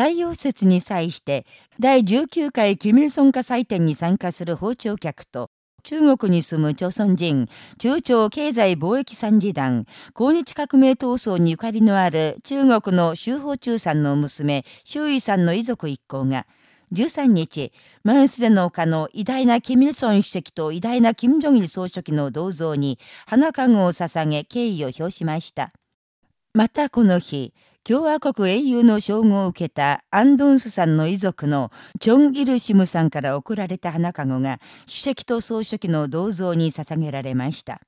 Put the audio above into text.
太陽節に際して第19回キミルソン化祭典に参加する訪朝客と中国に住む朝鮮人、中朝経済貿易参事団、抗日革命闘争にゆかりのある中国の修法中さんの娘、周囲さんの遺族一行が、13日、マンスデの丘の偉大なキミルソン主席と偉大なキム・ジョギル総書記の銅像に花籠を捧げ敬意を表しました。またこの日、共和国英雄の称号を受けたアンドンスさんの遺族のチョン・ギルシムさんから贈られた花籠が主席と総書記の銅像に捧げられました。